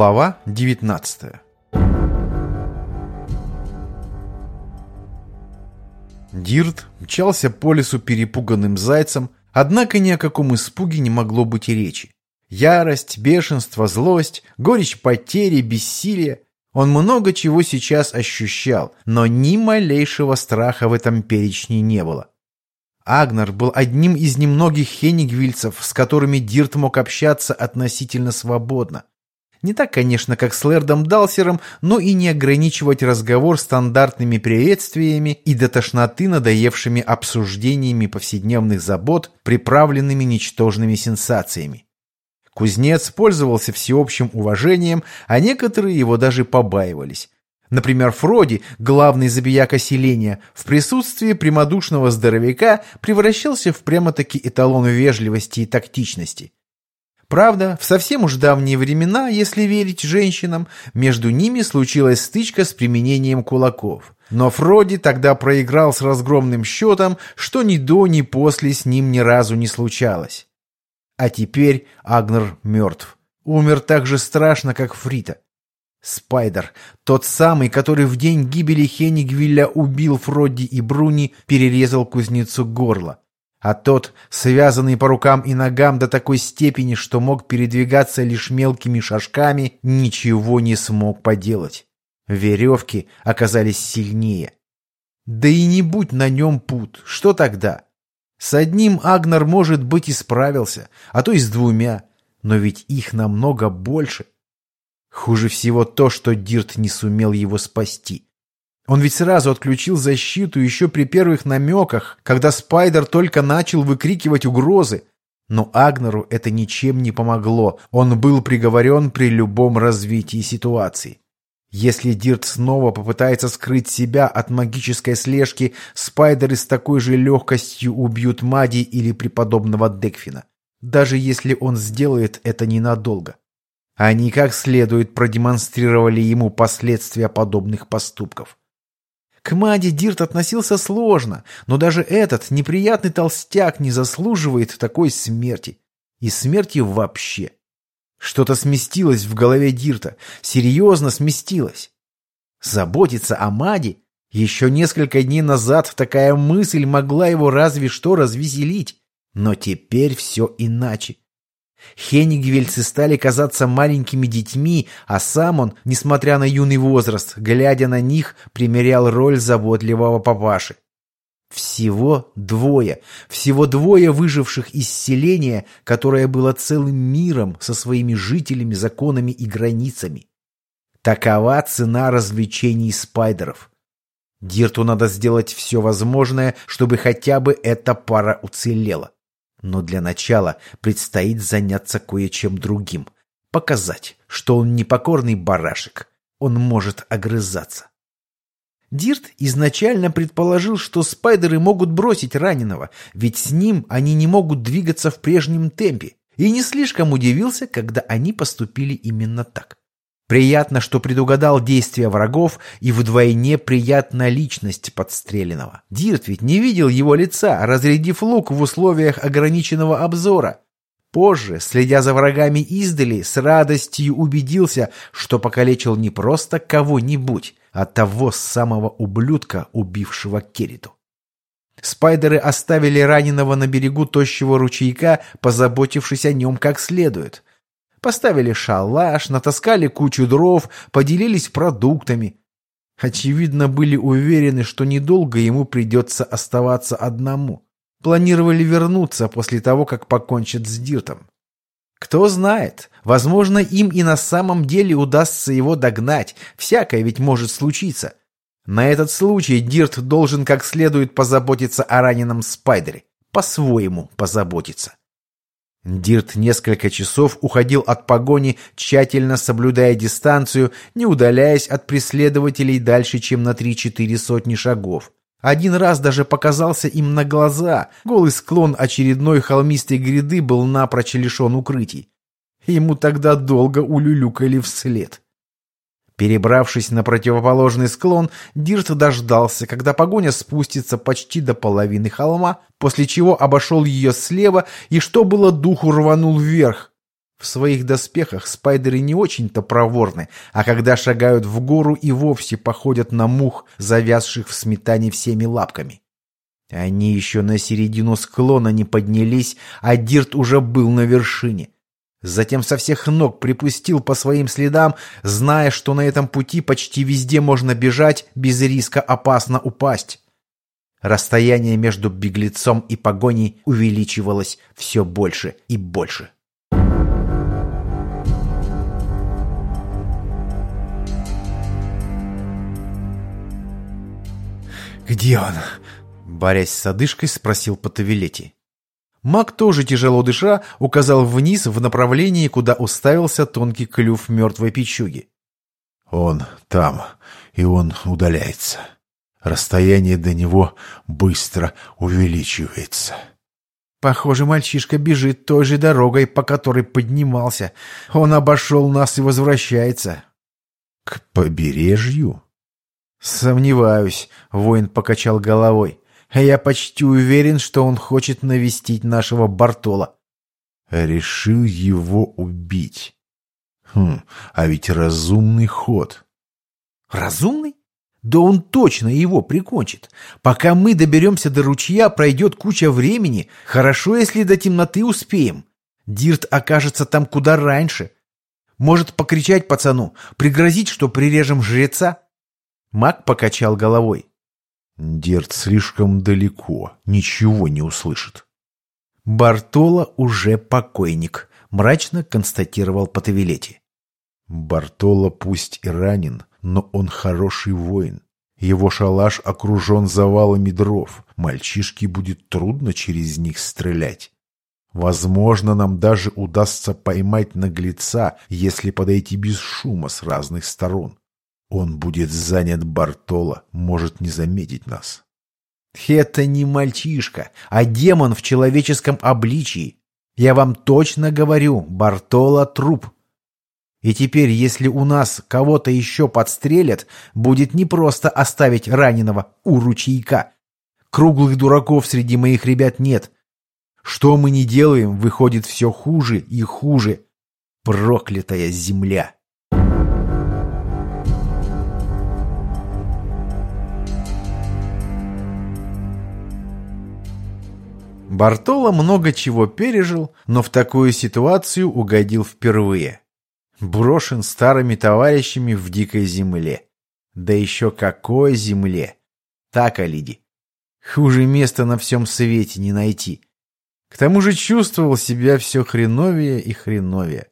Глава 19 Дирт мчался по лесу перепуганным зайцем, однако ни о каком испуге не могло быть и речи. Ярость, бешенство, злость, горечь потери, бессилие. Он много чего сейчас ощущал, но ни малейшего страха в этом перечне не было. Агнар был одним из немногих хенигвильцев, с которыми Дирт мог общаться относительно свободно. Не так, конечно, как с Лэрдом Далсером, но и не ограничивать разговор стандартными приветствиями и до тошноты надоевшими обсуждениями повседневных забот, приправленными ничтожными сенсациями. Кузнец пользовался всеобщим уважением, а некоторые его даже побаивались. Например, Фроди, главный забияка селения, в присутствии прямодушного здоровяка превращался в прямо-таки эталон вежливости и тактичности. Правда, в совсем уж давние времена, если верить женщинам, между ними случилась стычка с применением кулаков. Но Фроди тогда проиграл с разгромным счетом, что ни до, ни после с ним ни разу не случалось. А теперь Агнер мертв. Умер так же страшно, как Фрита. Спайдер, тот самый, который в день гибели Хенигвилля убил Фродди и Бруни, перерезал кузнецу горло а тот, связанный по рукам и ногам до такой степени, что мог передвигаться лишь мелкими шажками, ничего не смог поделать. Веревки оказались сильнее. Да и не будь на нем пут, что тогда? С одним Агнар, может быть, и справился, а то и с двумя, но ведь их намного больше. Хуже всего то, что Дирт не сумел его спасти. Он ведь сразу отключил защиту еще при первых намеках, когда Спайдер только начал выкрикивать угрозы. Но Агнеру это ничем не помогло. Он был приговорен при любом развитии ситуации. Если Дирт снова попытается скрыть себя от магической слежки, спайдеры с такой же легкостью убьют Мади или преподобного Декфина. Даже если он сделает это ненадолго. Они как следует продемонстрировали ему последствия подобных поступков. К Маде Дирт относился сложно, но даже этот неприятный толстяк не заслуживает такой смерти. И смерти вообще. Что-то сместилось в голове Дирта, серьезно сместилось. Заботиться о Маде? Еще несколько дней назад такая мысль могла его разве что развеселить. Но теперь все иначе. Хенигвельцы стали казаться маленькими детьми, а сам он, несмотря на юный возраст, глядя на них, примерял роль заботливого папаши. Всего двое, всего двое выживших из селения, которое было целым миром со своими жителями, законами и границами. Такова цена развлечений спайдеров. Дирту надо сделать все возможное, чтобы хотя бы эта пара уцелела. Но для начала предстоит заняться кое-чем другим. Показать, что он не покорный барашек. Он может огрызаться. Дирт изначально предположил, что спайдеры могут бросить раненого, ведь с ним они не могут двигаться в прежнем темпе, и не слишком удивился, когда они поступили именно так. Приятно, что предугадал действия врагов, и вдвойне приятна личность подстреленного. Дирт ведь не видел его лица, разрядив лук в условиях ограниченного обзора. Позже, следя за врагами издали, с радостью убедился, что покалечил не просто кого-нибудь, а того самого ублюдка, убившего Кериту. Спайдеры оставили раненого на берегу тощего ручейка, позаботившись о нем как следует. Поставили шалаш, натаскали кучу дров, поделились продуктами. Очевидно, были уверены, что недолго ему придется оставаться одному. Планировали вернуться после того, как покончат с Диртом. Кто знает, возможно, им и на самом деле удастся его догнать, всякое ведь может случиться. На этот случай Дирт должен как следует позаботиться о раненом Спайдере, по-своему позаботиться. Дирт несколько часов уходил от погони, тщательно соблюдая дистанцию, не удаляясь от преследователей дальше, чем на три-четыре сотни шагов. Один раз даже показался им на глаза. Голый склон очередной холмистой гряды был напрочь лишен укрытий. Ему тогда долго улюлюкали вслед. Перебравшись на противоположный склон, Дирт дождался, когда погоня спустится почти до половины холма, после чего обошел ее слева и, что было духу, рванул вверх. В своих доспехах спайдеры не очень-то проворны, а когда шагают в гору и вовсе походят на мух, завязших в сметане всеми лапками. Они еще на середину склона не поднялись, а Дирт уже был на вершине. Затем со всех ног припустил по своим следам, зная, что на этом пути почти везде можно бежать, без риска опасно упасть. Расстояние между беглецом и погоней увеличивалось все больше и больше. «Где он?» — борясь с одышкой, спросил Потавилетти. Маг тоже тяжело дыша указал вниз в направлении, куда уставился тонкий клюв мертвой печуги. «Он там, и он удаляется. Расстояние до него быстро увеличивается». Похоже, мальчишка бежит той же дорогой, по которой поднимался. Он обошел нас и возвращается. — К побережью? «Сомневаюсь», — воин покачал головой. «Я почти уверен, что он хочет навестить нашего Бартола». «Решил его убить. Хм, а ведь разумный ход». «Разумный? Да он точно его прикончит. Пока мы доберемся до ручья, пройдет куча времени. Хорошо, если до темноты успеем. Дирт окажется там куда раньше. Может покричать пацану, пригрозить, что прирежем жреца?» Маг покачал головой. Дерт слишком далеко, ничего не услышит. Бартола уже покойник, мрачно констатировал Потавилети. Бартола пусть и ранен, но он хороший воин. Его шалаш окружен завалами дров. Мальчишке будет трудно через них стрелять. Возможно, нам даже удастся поймать наглеца, если подойти без шума с разных сторон. Он будет занят Бартоло, может не заметить нас. Это не мальчишка, а демон в человеческом обличии. Я вам точно говорю, Бартоло труп. И теперь, если у нас кого-то еще подстрелят, будет непросто оставить раненого у ручейка. Круглых дураков среди моих ребят нет. Что мы не делаем, выходит все хуже и хуже. Проклятая земля! Бартоло много чего пережил, но в такую ситуацию угодил впервые. Брошен старыми товарищами в дикой земле. Да еще какой земле! Так, Алиди. Хуже места на всем свете не найти. К тому же чувствовал себя все хреновее и хреновее.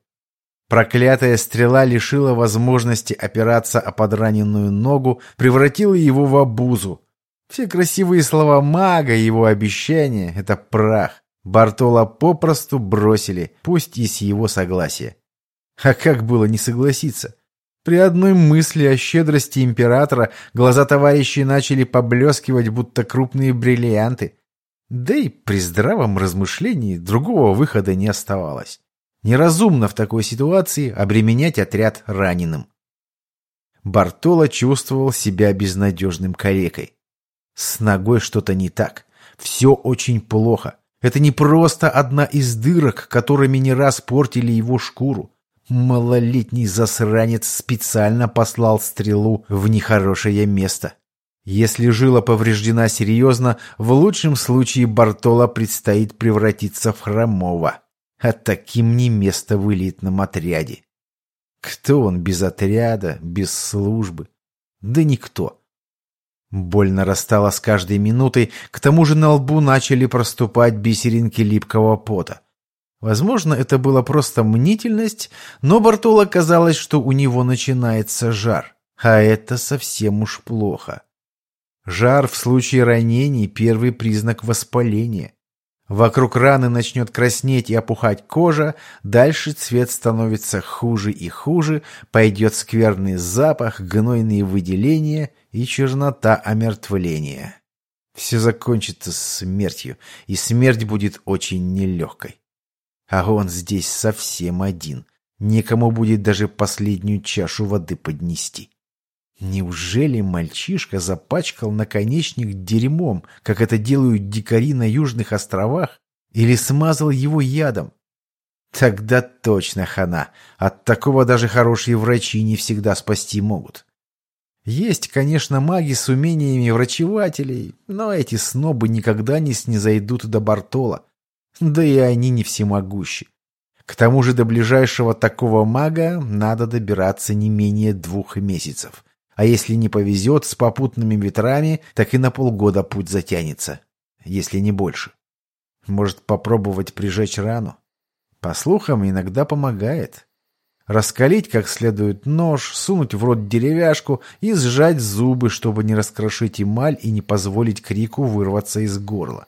Проклятая стрела лишила возможности опираться о подраненную ногу, превратила его в обузу, все красивые слова мага и его обещания — это прах. Бартола попросту бросили, пусть и с его согласия. А как было не согласиться? При одной мысли о щедрости императора глаза товарищей начали поблескивать, будто крупные бриллианты. Да и при здравом размышлении другого выхода не оставалось. Неразумно в такой ситуации обременять отряд раненым. Бартола чувствовал себя безнадежным калекой. С ногой что-то не так. Все очень плохо. Это не просто одна из дырок, которыми не раз портили его шкуру. Малолетний засранец специально послал стрелу в нехорошее место. Если жила повреждена серьезно, в лучшем случае Бартола предстоит превратиться в хромого. А таким не место в элитном отряде. Кто он без отряда, без службы? Да никто. Боль нарастала с каждой минутой, к тому же на лбу начали проступать бисеринки липкого пота. Возможно, это была просто мнительность, но Бартоло казалось, что у него начинается жар. А это совсем уж плохо. Жар в случае ранений – первый признак воспаления. Вокруг раны начнет краснеть и опухать кожа, дальше цвет становится хуже и хуже, пойдет скверный запах, гнойные выделения и чернота омертвления. Все закончится смертью, и смерть будет очень нелегкой. А он здесь совсем один. Некому будет даже последнюю чашу воды поднести. Неужели мальчишка запачкал наконечник дерьмом, как это делают дикари на Южных островах, или смазал его ядом? Тогда точно хана. От такого даже хорошие врачи не всегда спасти могут. Есть, конечно, маги с умениями врачевателей, но эти снобы никогда не снизойдут до Бартола. Да и они не всемогущи. К тому же до ближайшего такого мага надо добираться не менее двух месяцев. А если не повезет с попутными ветрами, так и на полгода путь затянется, если не больше. Может попробовать прижечь рану? По слухам, иногда помогает. Раскалить как следует нож, сунуть в рот деревяшку и сжать зубы, чтобы не раскрошить эмаль и не позволить крику вырваться из горла.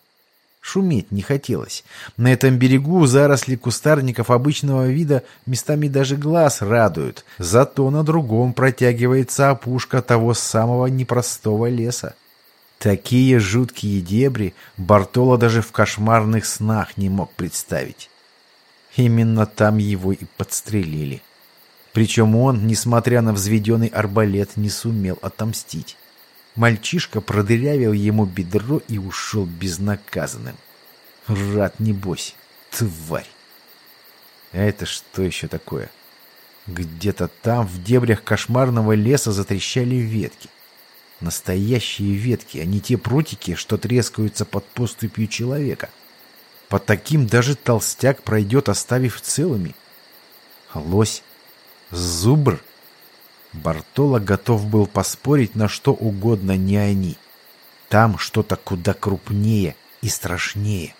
Шуметь не хотелось. На этом берегу заросли кустарников обычного вида местами даже глаз радуют. Зато на другом протягивается опушка того самого непростого леса. Такие жуткие дебри Бартоло даже в кошмарных снах не мог представить. Именно там его и подстрелили. Причем он, несмотря на взведенный арбалет, не сумел отомстить. Мальчишка продырявил ему бедро и ушел безнаказанным. Рад небось, тварь. А это что еще такое? Где-то там, в дебрях кошмарного леса, затрещали ветки. Настоящие ветки, а не те прутики, что трескаются под поступью человека. По таким даже толстяк пройдет, оставив целыми. Лось, зубр — Бартоло готов был поспорить на что угодно, не они. Там что-то куда крупнее и страшнее.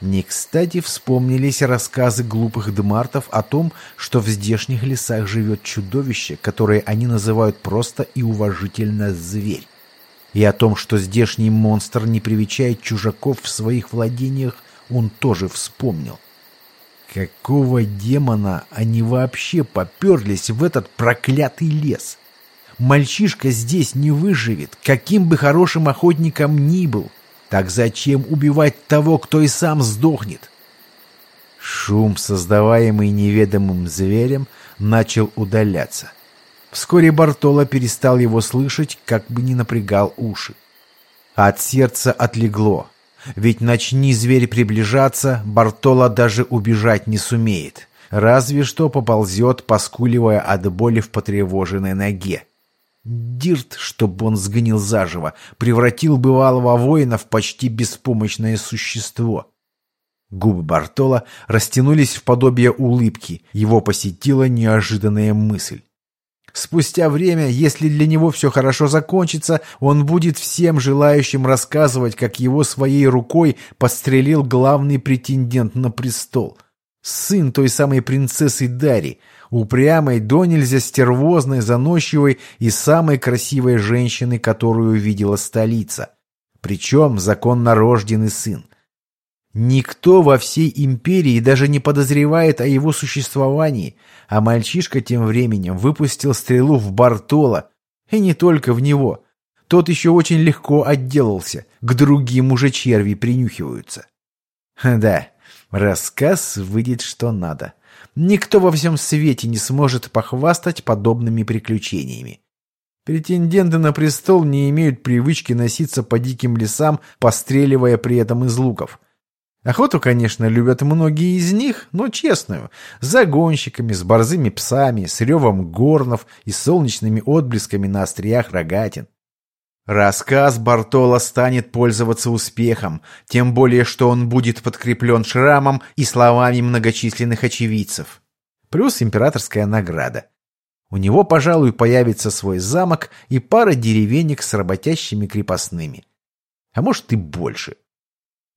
Не кстати вспомнились рассказы глупых дмартов о том, что в здешних лесах живет чудовище, которое они называют просто и уважительно «зверь». И о том, что здешний монстр не привечает чужаков в своих владениях, он тоже вспомнил. Какого демона они вообще поперлись в этот проклятый лес? Мальчишка здесь не выживет, каким бы хорошим охотником ни был. Так зачем убивать того, кто и сам сдохнет? Шум, создаваемый неведомым зверем, начал удаляться. Вскоре Бартоло перестал его слышать, как бы не напрягал уши. От сердца отлегло. Ведь начни зверь приближаться, Бартола даже убежать не сумеет. Разве что поползет, поскуливая от боли в потревоженной ноге. Дирт, чтобы он сгнил заживо, превратил бывалого воина в почти беспомощное существо. Губы Бартола растянулись в подобие улыбки, его посетила неожиданная мысль. Спустя время, если для него все хорошо закончится, он будет всем желающим рассказывать, как его своей рукой подстрелил главный претендент на престол. Сын той самой принцессы Дари, упрямой, до нельзя стервозной, заносчивой и самой красивой женщины, которую видела столица. Причем законно рожденный сын. Никто во всей империи даже не подозревает о его существовании, а мальчишка тем временем выпустил стрелу в Бартола, и не только в него. Тот еще очень легко отделался, к другим уже черви принюхиваются. Да, рассказ выйдет что надо. Никто во всем свете не сможет похвастать подобными приключениями. Претенденты на престол не имеют привычки носиться по диким лесам, постреливая при этом из луков – Охоту, конечно, любят многие из них, но честную. С загонщиками, с борзыми псами, с ревом горнов и солнечными отблесками на остриях рогатин. Рассказ Бартола станет пользоваться успехом, тем более, что он будет подкреплен шрамом и словами многочисленных очевидцев. Плюс императорская награда. У него, пожалуй, появится свой замок и пара деревенек с работящими крепостными. А может и больше.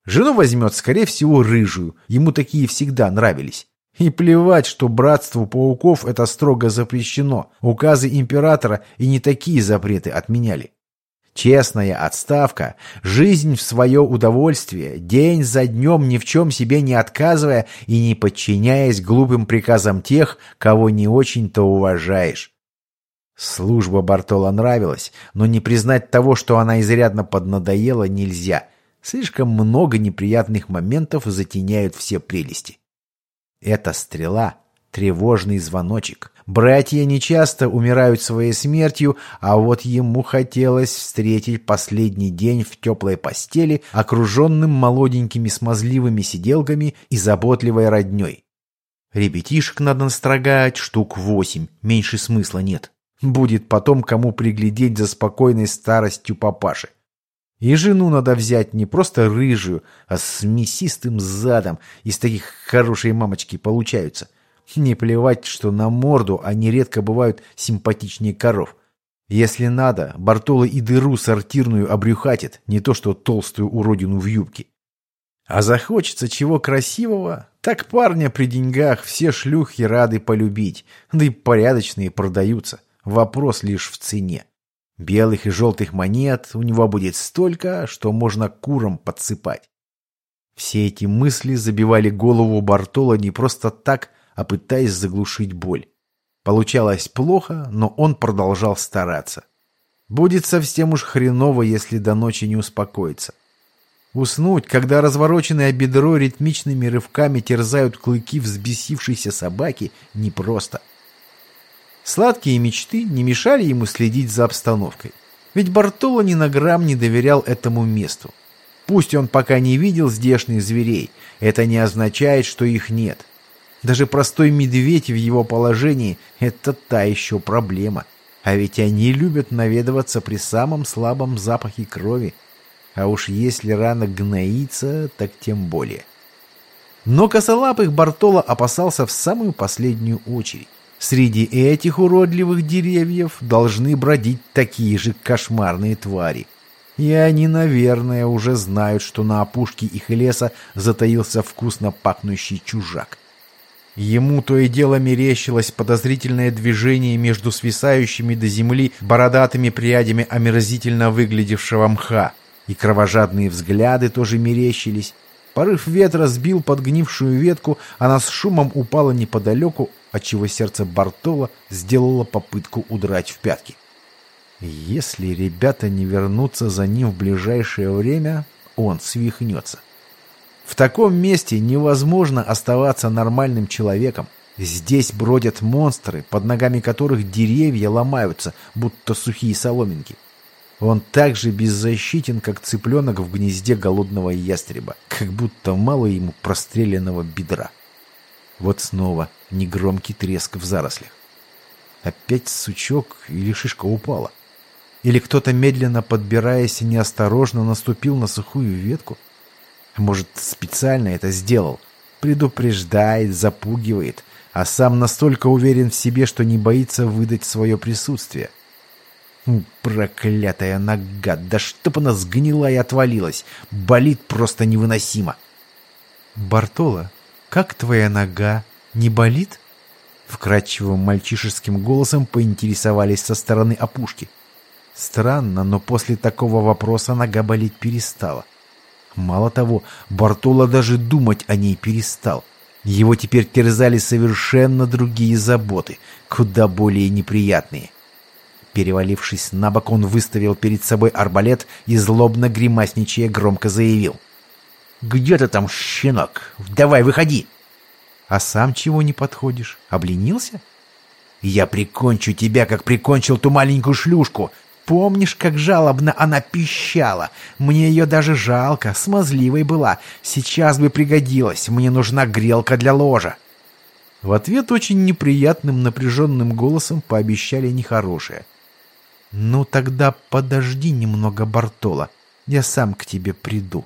Жену возьмет, скорее всего, рыжую. Ему такие всегда нравились. И плевать, что братству пауков это строго запрещено. Указы императора и не такие запреты отменяли. Честная отставка, жизнь в свое удовольствие, день за днем ни в чем себе не отказывая и не подчиняясь глупым приказам тех, кого не очень-то уважаешь. Служба Бартола нравилась, но не признать того, что она изрядно поднадоела, нельзя – Слишком много неприятных моментов затеняют все прелести. Эта стрела — тревожный звоночек. Братья нечасто умирают своей смертью, а вот ему хотелось встретить последний день в теплой постели, окруженным молоденькими смазливыми сиделками и заботливой родней. Ребятишек надо настрогать штук восемь, меньше смысла нет. Будет потом кому приглядеть за спокойной старостью папаши. И жену надо взять не просто рыжую, а с мясистым задом. Из таких хорошие мамочки получаются. Не плевать, что на морду они редко бывают симпатичнее коров. Если надо, Бартоло и дыру сортирную обрюхатит, не то что толстую уродину в юбке. А захочется чего красивого, так парня при деньгах все шлюхи рады полюбить, да и порядочные продаются. Вопрос лишь в цене. Белых и желтых монет у него будет столько, что можно курам подсыпать. Все эти мысли забивали голову Бартола не просто так, а пытаясь заглушить боль. Получалось плохо, но он продолжал стараться. Будет совсем уж хреново, если до ночи не успокоится. Уснуть, когда развороченное бедро ритмичными рывками терзают клыки взбесившейся собаки, непросто. Сладкие мечты не мешали ему следить за обстановкой. Ведь Бартоло ни на грамм не доверял этому месту. Пусть он пока не видел здешних зверей, это не означает, что их нет. Даже простой медведь в его положении – это та еще проблема. А ведь они любят наведываться при самом слабом запахе крови. А уж если рана гноится, так тем более. Но косолапых Бартоло опасался в самую последнюю очередь. Среди этих уродливых деревьев должны бродить такие же кошмарные твари. И они, наверное, уже знают, что на опушке их леса затаился вкусно пахнущий чужак. Ему то и дело мерещилось подозрительное движение между свисающими до земли бородатыми прядями омерзительно выглядевшего мха, и кровожадные взгляды тоже мерещились. Порыв ветра сбил подгнившую ветку, она с шумом упала неподалеку, отчего сердце Бартола сделало попытку удрать в пятки. Если ребята не вернутся за ним в ближайшее время, он свихнется. В таком месте невозможно оставаться нормальным человеком. Здесь бродят монстры, под ногами которых деревья ломаются, будто сухие соломинки. Он так же беззащитен, как цыпленок в гнезде голодного ястреба, как будто мало ему простреленного бедра. Вот снова негромкий треск в зарослях. Опять сучок или шишка упала. Или кто-то, медленно подбираясь, неосторожно наступил на сухую ветку. Может, специально это сделал. Предупреждает, запугивает, а сам настолько уверен в себе, что не боится выдать свое присутствие. Проклятая нога! Да чтоб она сгнила и отвалилась! Болит просто невыносимо! Бартола, как твоя нога? Не болит?» Вкрадчивым мальчишеским голосом поинтересовались со стороны опушки. Странно, но после такого вопроса нога болеть перестала. Мало того, Бартола даже думать о ней перестал. Его теперь терзали совершенно другие заботы, куда более неприятные. Перевалившись на бок, он выставил перед собой арбалет и, злобно гримасничая, громко заявил. «Где ты там, щенок? Давай, выходи!» «А сам чего не подходишь? Обленился?» «Я прикончу тебя, как прикончил ту маленькую шлюшку. Помнишь, как жалобно она пищала? Мне ее даже жалко, смазливой была. Сейчас бы пригодилась, мне нужна грелка для ложа». В ответ очень неприятным напряженным голосом пообещали нехорошее. «Ну тогда подожди немного, Бартола, я сам к тебе приду».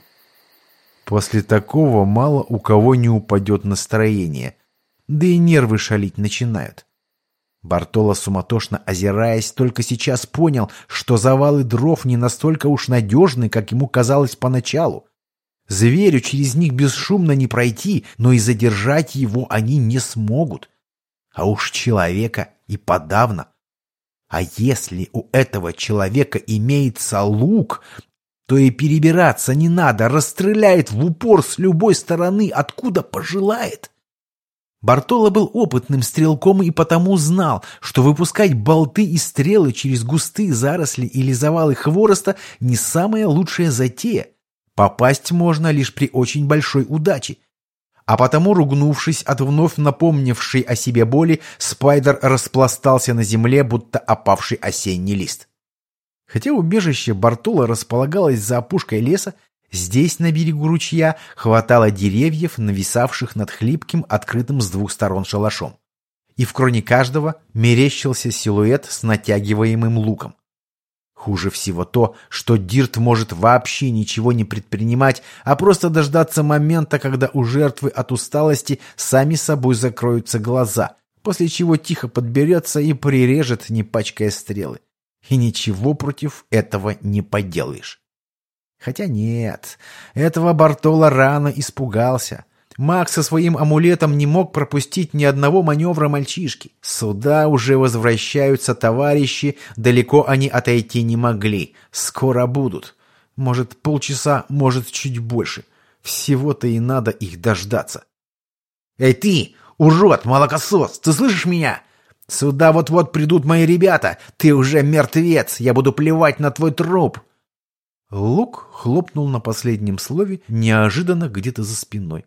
После такого мало у кого не упадет настроение, да и нервы шалить начинают. Бартоло, суматошно озираясь, только сейчас понял, что завалы дров не настолько уж надежны, как ему казалось поначалу. Зверю через них бесшумно не пройти, но и задержать его они не смогут. А уж человека и подавно. А если у этого человека имеется лук, то и перебираться не надо, расстреляет в упор с любой стороны, откуда пожелает. Бартоло был опытным стрелком и потому знал, что выпускать болты и стрелы через густые заросли или завалы хвороста не самая лучшая затея. Попасть можно лишь при очень большой удаче. А потому, ругнувшись от вновь напомнившей о себе боли, Спайдер распластался на земле, будто опавший осенний лист. Хотя убежище Бартола располагалось за опушкой леса, Здесь, на берегу ручья, хватало деревьев, нависавших над хлипким, открытым с двух сторон шалашом. И в кроне каждого мерещился силуэт с натягиваемым луком. Хуже всего то, что Дирт может вообще ничего не предпринимать, а просто дождаться момента, когда у жертвы от усталости сами собой закроются глаза, после чего тихо подберется и прирежет, не пачкая стрелы. И ничего против этого не поделаешь. Хотя нет, этого Бартола рано испугался. Маг со своим амулетом не мог пропустить ни одного маневра мальчишки. Сюда уже возвращаются товарищи, далеко они отойти не могли. Скоро будут. Может, полчаса, может, чуть больше. Всего-то и надо их дождаться. «Эй ты, урод, молокосос, ты слышишь меня? Сюда вот-вот придут мои ребята. Ты уже мертвец, я буду плевать на твой труп!» Лук хлопнул на последнем слове неожиданно где-то за спиной.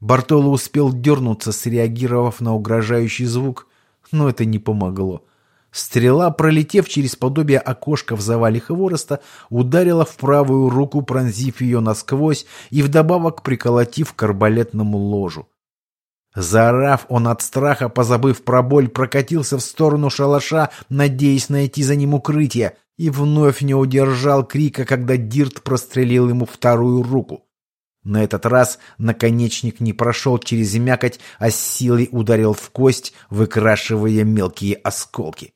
Бартоло успел дернуться, среагировав на угрожающий звук, но это не помогло. Стрела, пролетев через подобие окошка в завале хвороста, ударила в правую руку, пронзив ее насквозь и вдобавок приколотив к арбалетному ложу. Заорав, он от страха, позабыв про боль, прокатился в сторону шалаша, надеясь найти за ним укрытие, и вновь не удержал крика, когда Дирт прострелил ему вторую руку. На этот раз наконечник не прошел через мякоть, а с силой ударил в кость, выкрашивая мелкие осколки.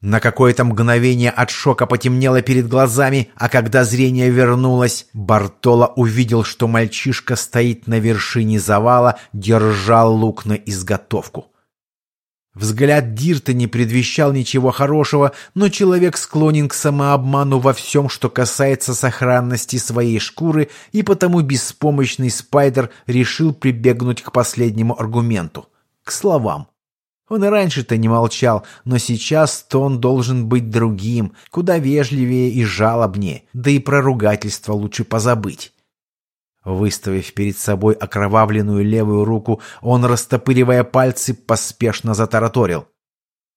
На какое-то мгновение от шока потемнело перед глазами, а когда зрение вернулось, Бартоло увидел, что мальчишка стоит на вершине завала, держа лук на изготовку. Взгляд Дирта не предвещал ничего хорошего, но человек склонен к самообману во всем, что касается сохранности своей шкуры, и потому беспомощный Спайдер решил прибегнуть к последнему аргументу — к словам. Он и раньше-то не молчал, но сейчас тон должен быть другим, куда вежливее и жалобнее, да и про ругательство лучше позабыть. Выставив перед собой окровавленную левую руку, он, растопыривая пальцы, поспешно затараторил.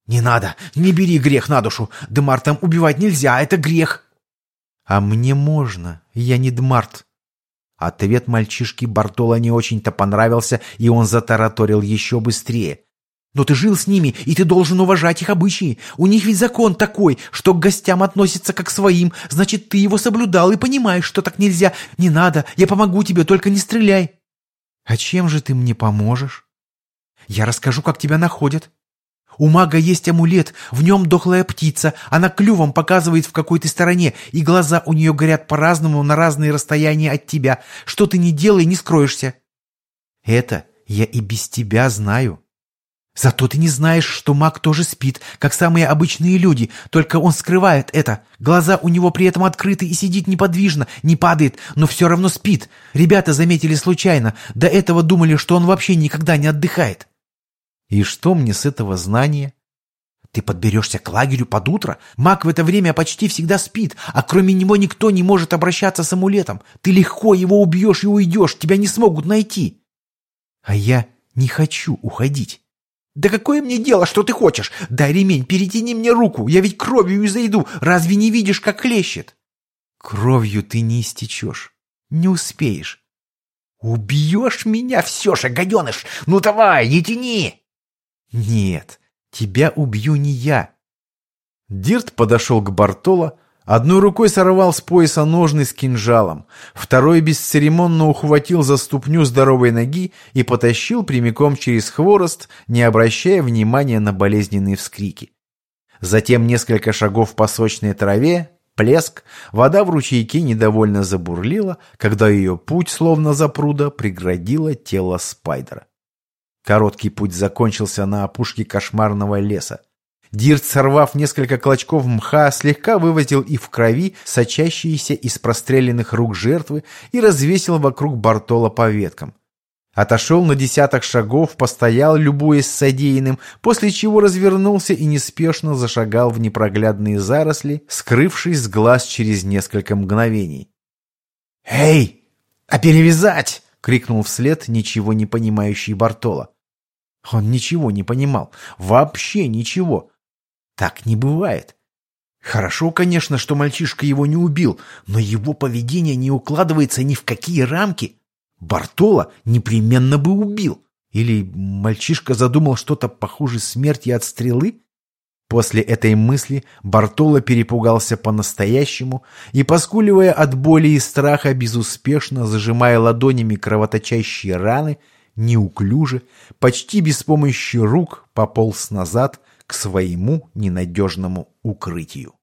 «Не надо! Не бери грех на душу! Дмартом убивать нельзя, это грех!» «А мне можно, я не Дмарт!» Ответ мальчишки Бартола не очень-то понравился, и он затараторил еще быстрее. Но ты жил с ними, и ты должен уважать их обычаи. У них ведь закон такой, что к гостям относятся как к своим. Значит, ты его соблюдал и понимаешь, что так нельзя. Не надо, я помогу тебе, только не стреляй. А чем же ты мне поможешь? Я расскажу, как тебя находят. У мага есть амулет, в нем дохлая птица, она клювом показывает, в какой ты стороне, и глаза у нее горят по-разному на разные расстояния от тебя. Что ты не делай, не скроешься. Это я и без тебя знаю. Зато ты не знаешь, что маг тоже спит, как самые обычные люди, только он скрывает это. Глаза у него при этом открыты и сидит неподвижно, не падает, но все равно спит. Ребята заметили случайно, до этого думали, что он вообще никогда не отдыхает. И что мне с этого знания? Ты подберешься к лагерю под утро, маг в это время почти всегда спит, а кроме него никто не может обращаться с амулетом. Ты легко его убьешь и уйдешь, тебя не смогут найти. А я не хочу уходить. «Да какое мне дело, что ты хочешь? Дай ремень, перетяни мне руку, я ведь кровью изойду, разве не видишь, как хлещет?» «Кровью ты не истечешь, не успеешь». «Убьешь меня все же, гаденыш! Ну давай, не тяни!» «Нет, тебя убью не я». Дирт подошел к Бартоло, Одной рукой сорвал с пояса ножны с кинжалом, второй бесцеремонно ухватил за ступню здоровой ноги и потащил прямиком через хворост, не обращая внимания на болезненные вскрики. Затем несколько шагов по сочной траве, плеск, вода в ручейке недовольно забурлила, когда ее путь, словно запруда, преградило тело Спайдера. Короткий путь закончился на опушке кошмарного леса. Дирт, сорвав несколько клочков мха, слегка вывозил их в крови, сочащиеся из простреленных рук жертвы, и развесил вокруг Бартола по веткам. Отошел на десяток шагов, постоял, любуясь содеянным, после чего развернулся и неспешно зашагал в непроглядные заросли, скрывшись с глаз через несколько мгновений. «Эй, а перевязать!» — крикнул вслед ничего не понимающий Бартола. Он ничего не понимал, вообще ничего. Так не бывает. Хорошо, конечно, что мальчишка его не убил, но его поведение не укладывается ни в какие рамки. Бартола непременно бы убил. Или мальчишка задумал что-то похуже смерти от стрелы? После этой мысли Бартоло перепугался по-настоящему и, поскуливая от боли и страха, безуспешно зажимая ладонями кровоточащие раны, неуклюже, почти без помощи рук, пополз назад своему ненадежному укрытию.